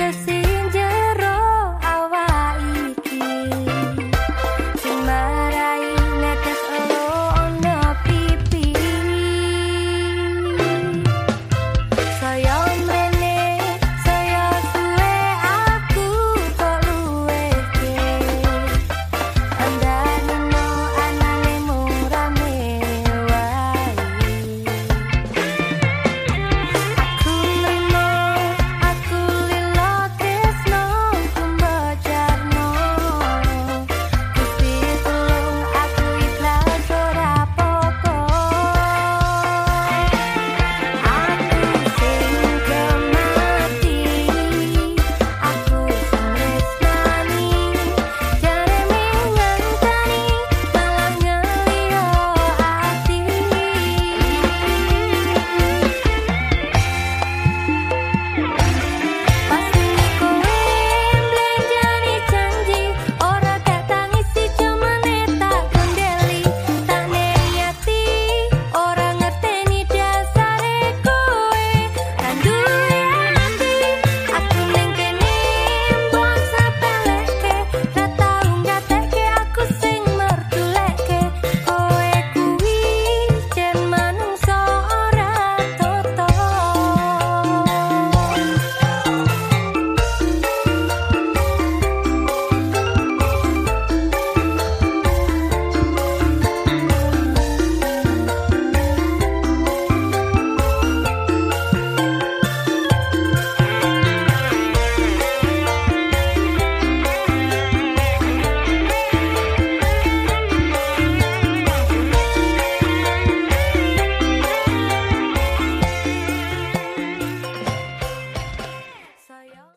after